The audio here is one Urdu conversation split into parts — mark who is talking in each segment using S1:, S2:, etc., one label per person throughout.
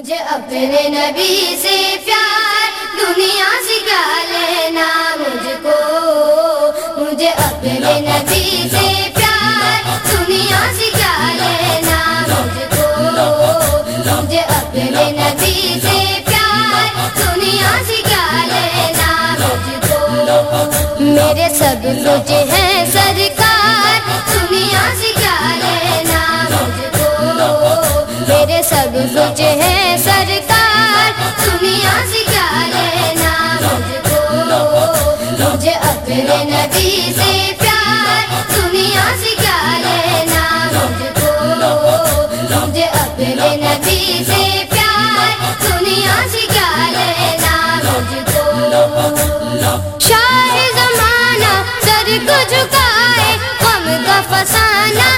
S1: مجھے اپنے نبی سے پیار، دنیا سکھا لینا مجھ کو۔ مجھے اپنے نبی سے پیار، دنیا سکھا لینا مجھ کو۔ مجھے اپنے نبی سے پیار، دنیا سکھا لینا مجھ کو۔ میرے سب کچھ ہے سرکار، دنیا سکھا لینا سب کچھ ہے سرکار دنیا سکھا لینا مجھ کو۔ مجھے اپنے نبی سے پیار دنیا سکھا لینا مجھ کو۔ مجھے اپنے نبی سے پیار دنیا سکھا لینا مجھ کو۔ شاہ زمانہ سر کو جھکائے غم کا فسانہ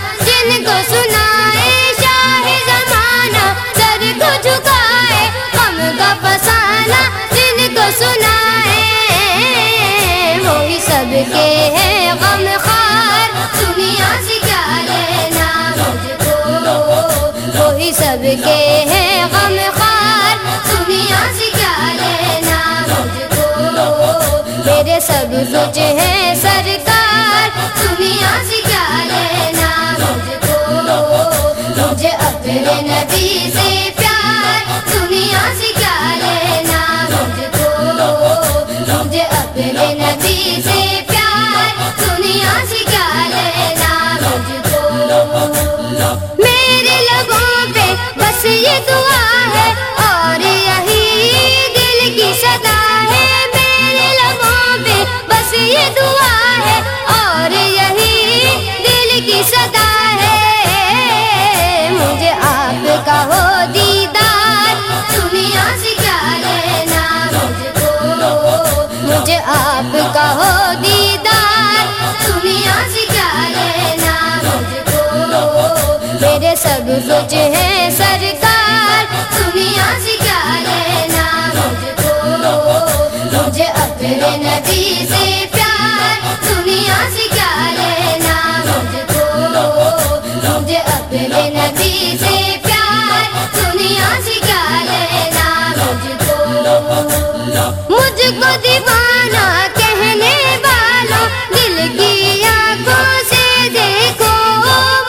S1: کے ہیں غم خار دنیا سکھا لینا مجھ کو میرے سب کچھ ہے سرکار دنیا سکھا لینا مجھ کو مجھے اپنے نبی سے پیار دنیا سکھا لینا مجھ کو مجھے اپنے نبی سے پیار دنیا سکھا لینا مجھ کو مجھے آپ کا ہو دیدار دنیا سکھا لینا مجھ کو میرے سب کچھ ہے سرکار دنیا سکھا لینا مجھ کو مجھے اپنے نبی سے پیار دنیا سکھا لینا مجھ کو مجھے اپنے نبی سے پیار دنیا سکھا لینا کو مجھ دیوانہ کہنے والوں دل کی آنکھوں سے دیکھو،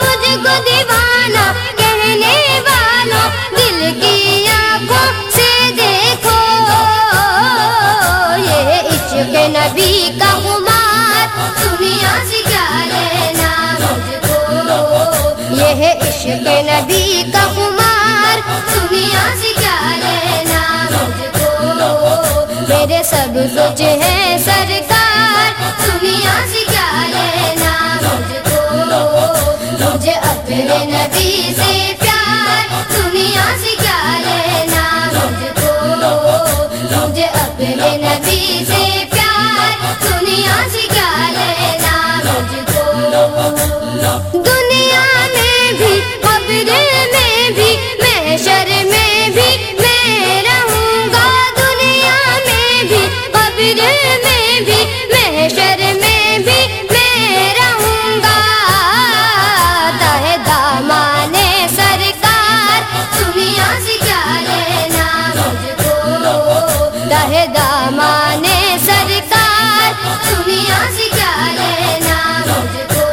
S1: مجھ کو دیوانہ کہنے والوں دل کی آنکھوں سے دیکھو۔ یہ عشق نبی کا خمار، دنیا سکھا لینا مجھ کو یہ عشق نبی کا خمار، دنیا سکھا ہے سرکار۔ سنیا سکھا لینا مجھ کو مجھے اپنے نبی سے پیار۔ سنیا سکھا لینا مجھ کو مجھے اپنے نبی سے قبر میں بھی، محشر میں بھی میں رہوں گا۔ تہ دامان سرکار، دنیا سکھا لینا مجھ کو تہ دامان سرکار، دنیا سکھا لینا مجھ کو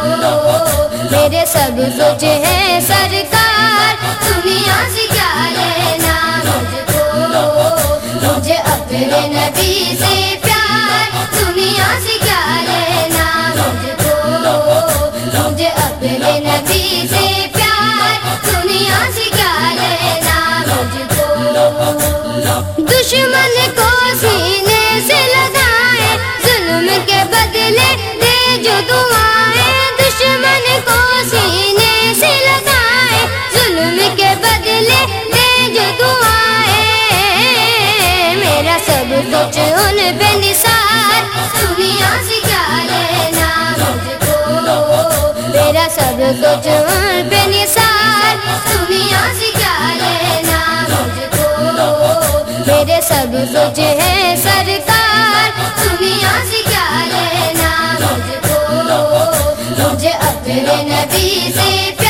S1: میرے سب کچھ ہے سرکار، دنیا سکھا لینا نبی سے پیار دنیا سکھا لینا مجھ کو مجھے اپنے نبی سے پیار دنیا سکھا لینا مجھ کو دشمن سب نثار دنیا سکھا لینا مجھ کو میرے سب ہے سرکار دنیا سکھا لینا مجھ کو مجھے اپنے نبی سے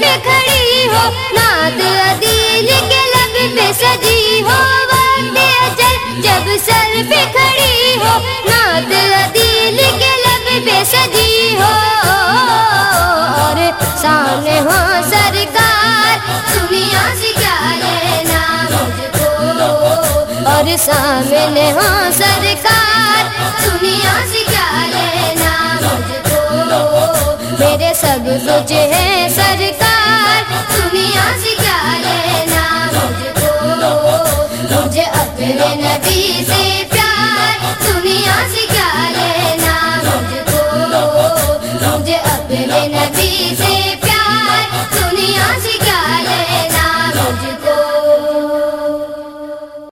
S1: پہ کھڑی ہو ناد عدیل کے لب پہ سجی ہو وقت اجل جب سر پہ کھڑی ہو ناد عدیل کے لب پہ سجی ہو۔ اور سامنے ہو سرکار دنیا سے کیا لینا مجھ کو۔ اور سامنے ہو سرکار میرے سب کچھ ہے سرکار۔ دنیا سے کیا لینا مجھ کو مجھے اپنے نبی سے پیار